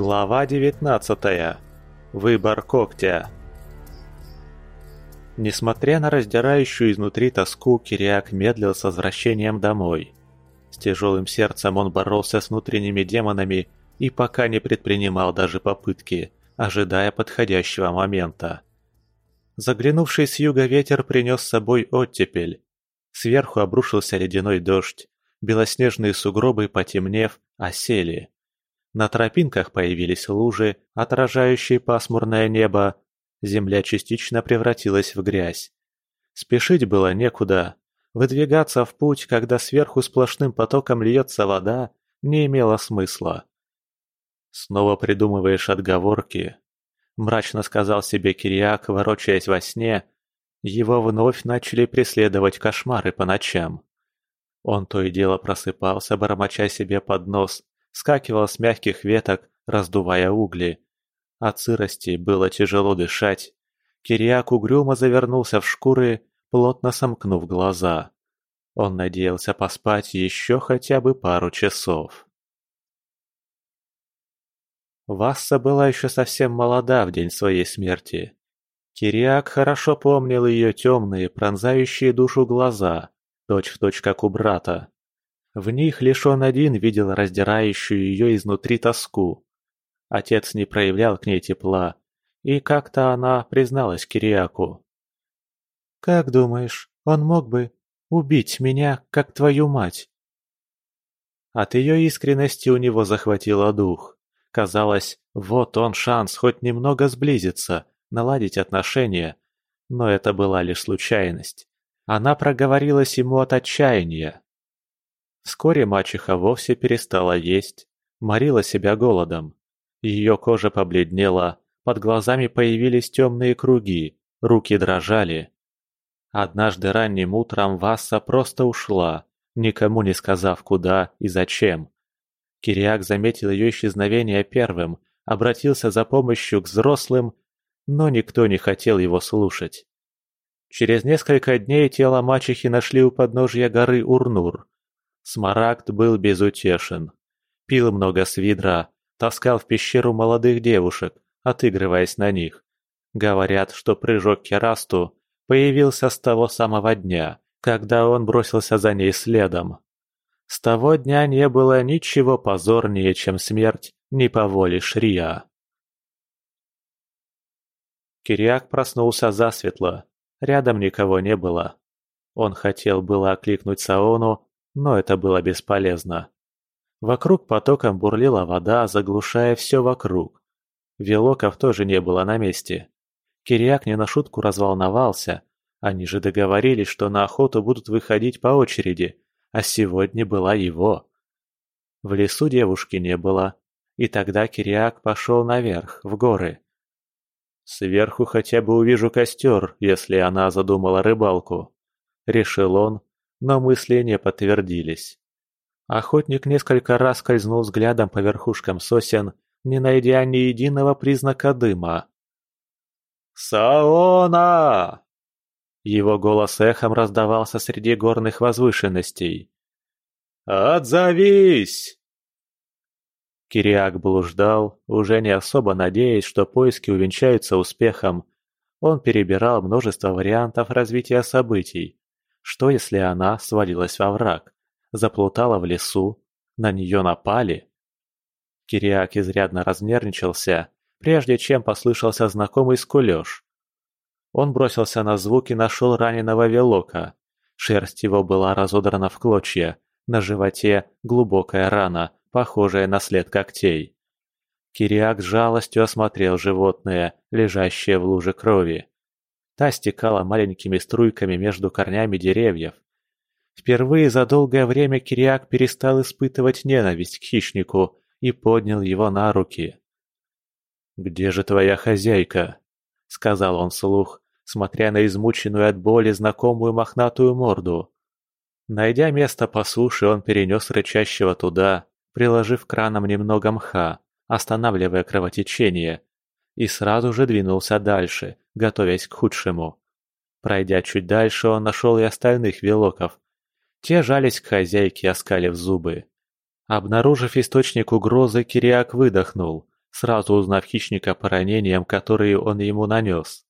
Глава 19. Выбор когтя. Несмотря на раздирающую изнутри тоску, Кириак медлил с возвращением домой. С тяжелым сердцем он боролся с внутренними демонами и пока не предпринимал даже попытки, ожидая подходящего момента. Заглянувший с юга ветер принес с собой оттепель. Сверху обрушился ледяной дождь, белоснежные сугробы, потемнев, осели. На тропинках появились лужи, отражающие пасмурное небо. Земля частично превратилась в грязь. Спешить было некуда. Выдвигаться в путь, когда сверху сплошным потоком льется вода, не имело смысла. «Снова придумываешь отговорки», — мрачно сказал себе Кириак, ворочаясь во сне. Его вновь начали преследовать кошмары по ночам. Он то и дело просыпался, бормоча себе под нос, скакивал с мягких веток, раздувая угли. От сырости было тяжело дышать. Кириак угрюмо завернулся в шкуры, плотно сомкнув глаза. Он надеялся поспать еще хотя бы пару часов. Васса была еще совсем молода в день своей смерти. Кириак хорошо помнил ее темные, пронзающие душу глаза, точь-в-точь как у брата. В них лишь он один видел раздирающую ее изнутри тоску. Отец не проявлял к ней тепла, и как-то она призналась Кириаку. «Как думаешь, он мог бы убить меня, как твою мать?» От ее искренности у него захватило дух. Казалось, вот он шанс хоть немного сблизиться, наладить отношения. Но это была лишь случайность. Она проговорилась ему от отчаяния. Вскоре мачеха вовсе перестала есть, морила себя голодом. Ее кожа побледнела, под глазами появились темные круги, руки дрожали. Однажды ранним утром Васса просто ушла, никому не сказав куда и зачем. Кириак заметил ее исчезновение первым, обратился за помощью к взрослым, но никто не хотел его слушать. Через несколько дней тело мачехи нашли у подножья горы Урнур. Смарагд был безутешен. Пил много с видра, таскал в пещеру молодых девушек, отыгрываясь на них. Говорят, что прыжок Керасту появился с того самого дня, когда он бросился за ней следом. С того дня не было ничего позорнее, чем смерть не по воле Шрия. Кириак проснулся засветло. Рядом никого не было. Он хотел было окликнуть Саону, но это было бесполезно. Вокруг потоком бурлила вода, заглушая все вокруг. Велоков тоже не было на месте. Кириак не на шутку разволновался. Они же договорились, что на охоту будут выходить по очереди, а сегодня была его. В лесу девушки не было, и тогда Кириак пошел наверх, в горы. Сверху хотя бы увижу костер, если она задумала рыбалку. Решил он, но мысли не подтвердились. Охотник несколько раз скользнул взглядом по верхушкам сосен, не найдя ни единого признака дыма. «Саона!» Его голос эхом раздавался среди горных возвышенностей. «Отзовись!» Кириак блуждал, уже не особо надеясь, что поиски увенчаются успехом. Он перебирал множество вариантов развития событий. Что если она свалилась во враг, заплутала в лесу, на нее напали? Кириак изрядно разнервничался, прежде чем послышался знакомый скулёж. Он бросился на звук и нашел раненого Велока. Шерсть его была разодрана в клочья, на животе глубокая рана, похожая на след когтей. Кириак с жалостью осмотрел животное, лежащее в луже крови. Та стекала маленькими струйками между корнями деревьев. Впервые за долгое время Кириак перестал испытывать ненависть к хищнику и поднял его на руки. «Где же твоя хозяйка?» — сказал он вслух, смотря на измученную от боли знакомую мохнатую морду. Найдя место по суше, он перенес рычащего туда, приложив краном немного мха, останавливая кровотечение, и сразу же двинулся дальше, готовясь к худшему. Пройдя чуть дальше, он нашел и остальных велоков. Те жались к хозяйке, оскалив зубы. Обнаружив источник угрозы, Кириак выдохнул, сразу узнав хищника по ранениям, которые он ему нанес.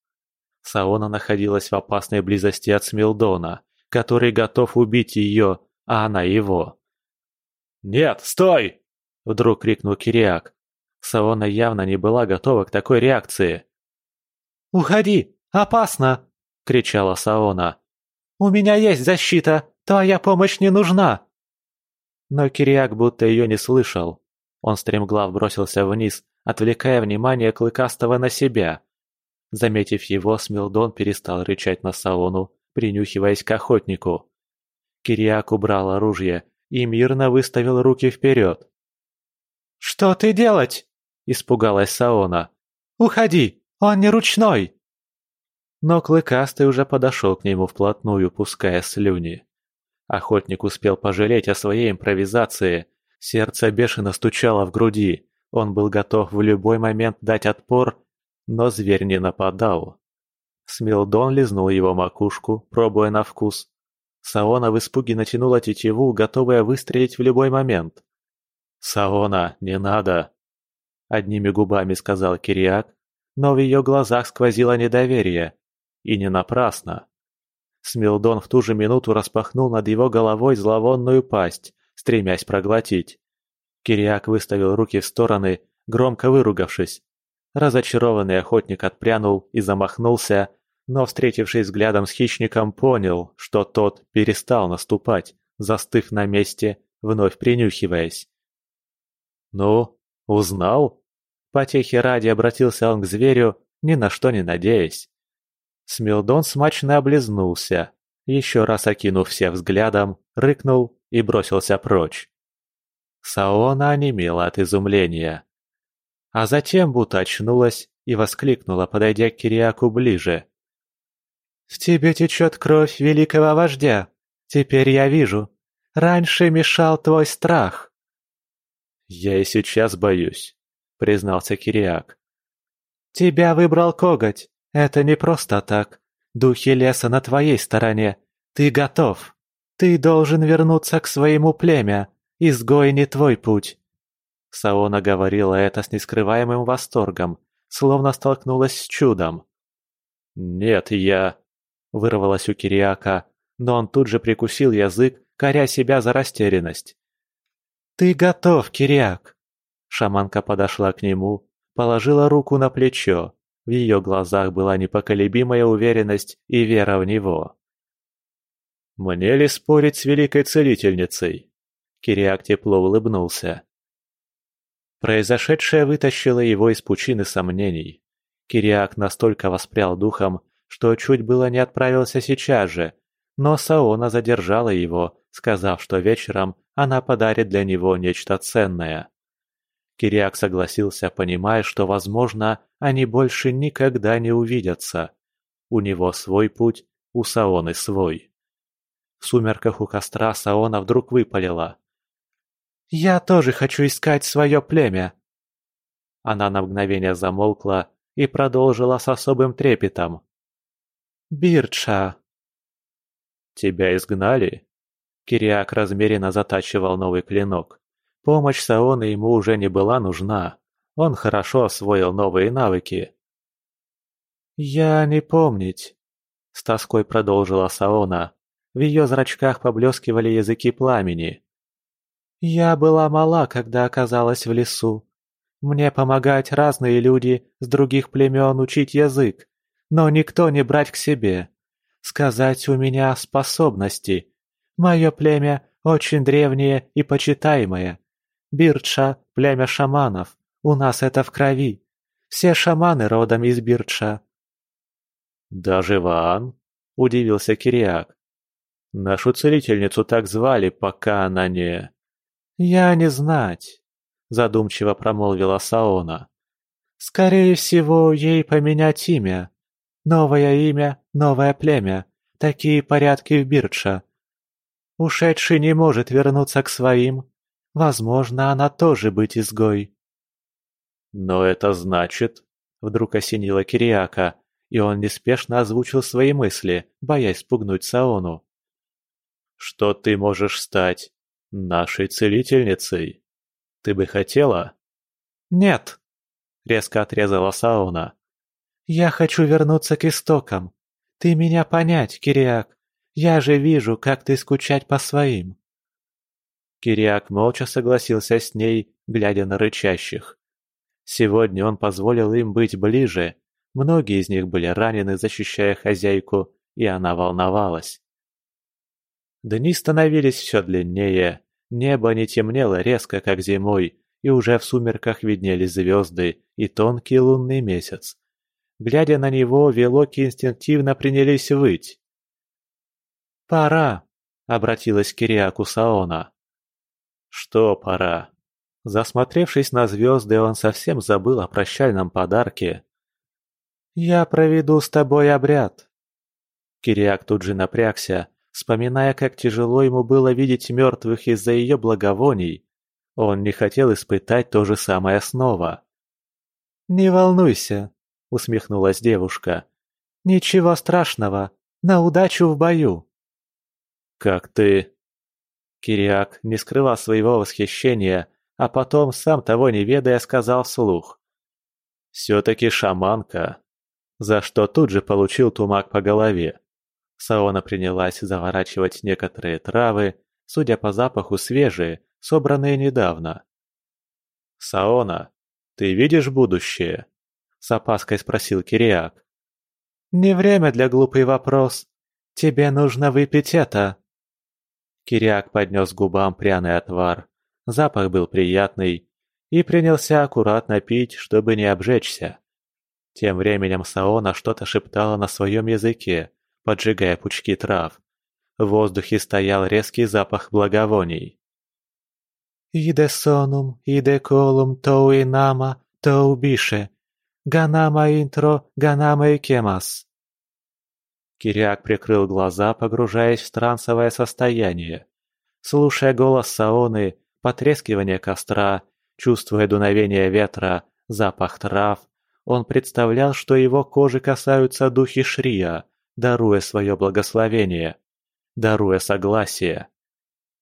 Саона находилась в опасной близости от Смилдона, который готов убить ее, а она его. «Нет, стой!» – вдруг крикнул Кириак. Саона явно не была готова к такой реакции. «Уходи! Опасно!» – кричала Саона. «У меня есть защита! Твоя помощь не нужна!» Но Кириак будто ее не слышал. Он стремглав бросился вниз, отвлекая внимание Клыкастого на себя. Заметив его, Смилдон перестал рычать на Саону, принюхиваясь к охотнику. Кириак убрал оружие и мирно выставил руки вперед. «Что ты делать?» – испугалась Саона. «Уходи, он не ручной!» Но Клыкастый уже подошел к нему вплотную, пуская слюни. Охотник успел пожалеть о своей импровизации. Сердце бешено стучало в груди. Он был готов в любой момент дать отпор, но зверь не нападал. Смилдон лизнул его макушку, пробуя на вкус. Саона в испуге натянула тетиву, готовая выстрелить в любой момент. «Саона, не надо!» Одними губами сказал Кириак, но в ее глазах сквозило недоверие. И не напрасно. Смилдон в ту же минуту распахнул над его головой зловонную пасть, стремясь проглотить. Кириак выставил руки в стороны, громко выругавшись. Разочарованный охотник отпрянул и замахнулся, но, встретившись взглядом с хищником, понял, что тот перестал наступать, застыв на месте, вновь принюхиваясь. «Ну, узнал?» Потехи ради обратился он к зверю, ни на что не надеясь. Смилдон смачно облизнулся, еще раз окинув все взглядом, рыкнул и бросился прочь. Саона онемела от изумления. А затем будто очнулась и воскликнула, подойдя к Кириаку ближе. «В тебе течет кровь великого вождя. Теперь я вижу. Раньше мешал твой страх». «Я и сейчас боюсь», — признался Кириак. «Тебя выбрал коготь. Это не просто так. Духи леса на твоей стороне. Ты готов. Ты должен вернуться к своему племя. Изгой не твой путь. Саона говорила это с нескрываемым восторгом, словно столкнулась с чудом. «Нет, я...» — вырвалось у Кириака, но он тут же прикусил язык, коря себя за растерянность. «Ты готов, Кириак!» Шаманка подошла к нему, положила руку на плечо. В ее глазах была непоколебимая уверенность и вера в него. «Мне ли спорить с великой целительницей?» Кириак тепло улыбнулся. Произошедшее вытащило его из пучины сомнений. Кириак настолько воспрял духом, что чуть было не отправился сейчас же, но Саона задержала его, сказав, что вечером она подарит для него нечто ценное. Кириак согласился, понимая, что, возможно, они больше никогда не увидятся. У него свой путь, у Саоны свой. В сумерках у костра Саона вдруг выпалила. «Я тоже хочу искать свое племя!» Она на мгновение замолкла и продолжила с особым трепетом. «Бирча!» «Тебя изгнали?» Кириак размеренно затачивал новый клинок. Помощь Саоны ему уже не была нужна. Он хорошо освоил новые навыки. «Я не помнить», — с тоской продолжила Саона. В ее зрачках поблескивали языки пламени. «Я была мала, когда оказалась в лесу. Мне помогать разные люди с других племен учить язык, но никто не брать к себе. Сказать у меня способности. Мое племя очень древнее и почитаемое. Бирча – племя шаманов. У нас это в крови. Все шаманы родом из Бирча». «Даже Ван?» – удивился Кириак. «Нашу целительницу так звали, пока она не...» «Я не знать», – задумчиво промолвила Саона. «Скорее всего, ей поменять имя. Новое имя, новое племя. Такие порядки в Бирча. Ушедший не может вернуться к своим, Возможно, она тоже быть изгой. Но это значит... Вдруг осенило Кириака, и он неспешно озвучил свои мысли, боясь спугнуть Саону. «Что ты можешь стать нашей целительницей? Ты бы хотела?» «Нет», — резко отрезала Саона. «Я хочу вернуться к истокам. Ты меня понять, Кириак. Я же вижу, как ты скучать по своим». Кириак молча согласился с ней, глядя на рычащих. Сегодня он позволил им быть ближе. Многие из них были ранены, защищая хозяйку, и она волновалась. Дни становились все длиннее, небо не темнело резко, как зимой, и уже в сумерках виднелись звезды и тонкий лунный месяц. Глядя на него, велоки инстинктивно принялись выть. «Пора!» — обратилась к Кириаку Саона. «Что пора?» Засмотревшись на звезды, он совсем забыл о прощальном подарке. «Я проведу с тобой обряд». Кириак тут же напрягся, вспоминая, как тяжело ему было видеть мертвых из-за ее благовоний. Он не хотел испытать то же самое снова. «Не волнуйся», — усмехнулась девушка. «Ничего страшного. На удачу в бою». «Как ты...» Кириак не скрывал своего восхищения, а потом, сам того не ведая, сказал вслух. «Все-таки шаманка», за что тут же получил тумак по голове. Саона принялась заворачивать некоторые травы, судя по запаху свежие, собранные недавно. «Саона, ты видишь будущее?» – с опаской спросил Кириак. «Не время для глупый вопрос. Тебе нужно выпить это». Кириак поднес губам пряный отвар. Запах был приятный. И принялся аккуратно пить, чтобы не обжечься. Тем временем Саона что-то шептала на своем языке, поджигая пучки трав. В воздухе стоял резкий запах благовоний. «Иде сонум, иде колум тоуи нама, тоу бише, ганама интро, ганама и кемас». Киряк прикрыл глаза, погружаясь в трансовое состояние. Слушая голос Саоны, потрескивание костра, чувствуя дуновение ветра, запах трав, он представлял, что его кожи касаются духи Шрия, даруя свое благословение, даруя согласие.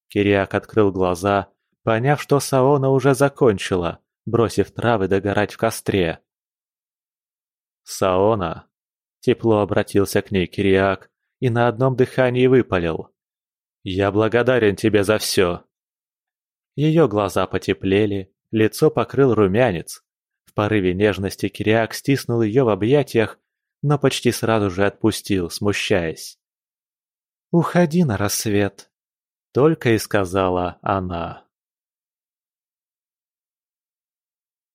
Кириак открыл глаза, поняв, что Саона уже закончила, бросив травы догорать в костре. «Саона!» – тепло обратился к ней Кириак и на одном дыхании выпалил. «Я благодарен тебе за все!» Ее глаза потеплели, лицо покрыл румянец. В порыве нежности Кириак стиснул ее в объятиях, но почти сразу же отпустил, смущаясь. «Уходи на рассвет», — только и сказала она.